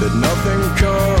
that nothing comes.